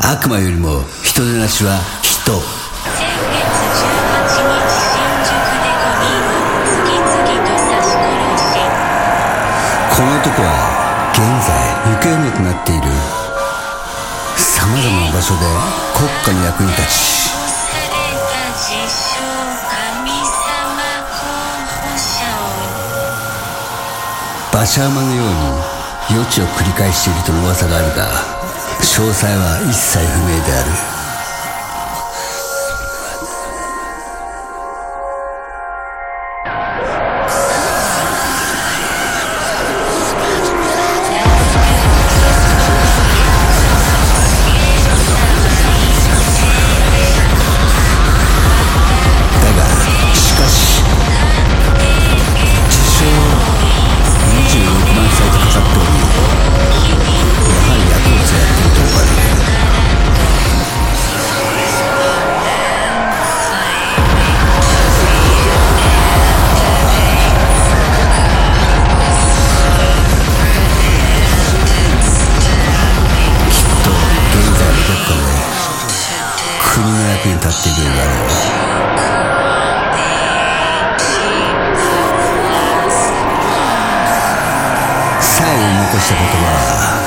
悪魔よりも人でなしは人先月18日新宿で5人を次々とこの男は現在行方不明となっている。様々な場所で国家の役に立ち。馬車馬のように余地を繰り返しているとの噂があるが詳細は一切不明である。役に立っているのだろう最後に残した言葉は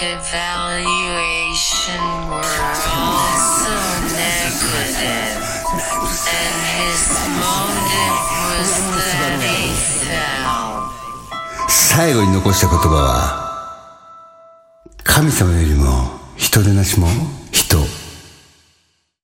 evaluation were also negative. And his motive was that he fell. 最後に残した言葉は神様よりも人でなしも人